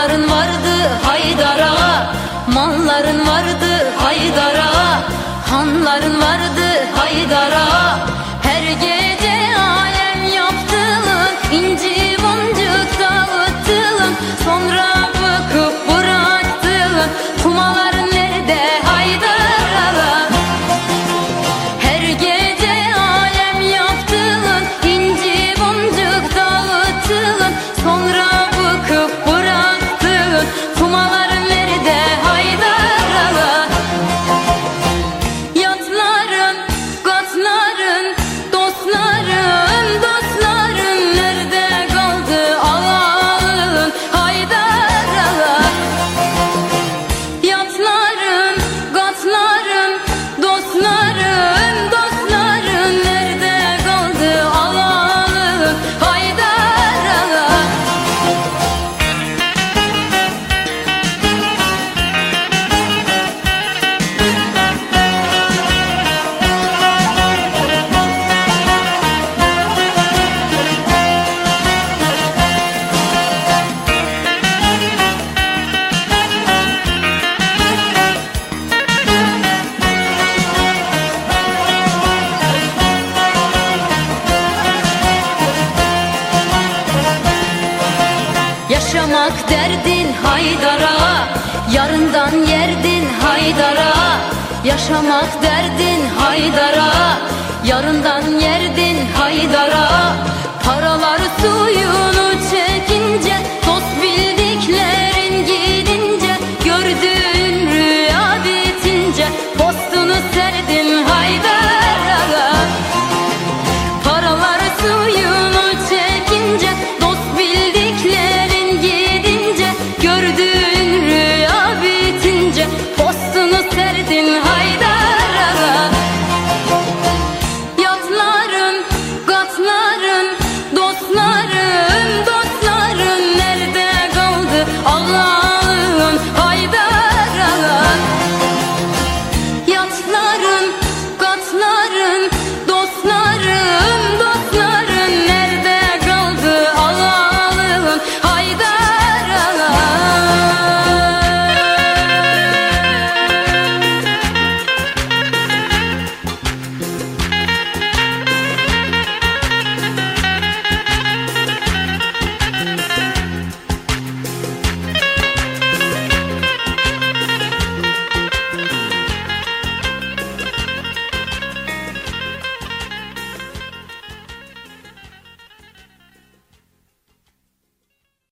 Hanların vardı Haydar'a. Malların vardı Haydar'a. Hanların vardı Haydar'a. Her gece alem yaptığın inci Yaşamak derdin haydara Yarından yerdin haydara. Yaşamak derdin haydara Yarından yerdin